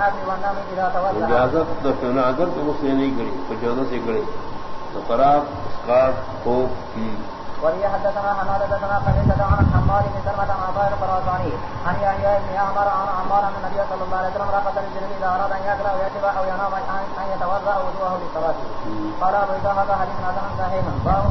الاكل اجازت دفن اگر تو اس نے نہیں گڑی اجازت سے گڑی تو فراق اسقاط کی۔ وهي حدثنا حماد حدثنا قبيصة عن حماد بن سلمة عن عطاء الفراساني عن يحيى بن عمر عن عمار أن النبي صلى الله عليه وسلم رقص للجنب إذا أراد أن يأكل أو يشرب أو ينام أن يتوضأ وجوهه للصلاة قال أبو إسحاق هذا حديث حسن صحيح باب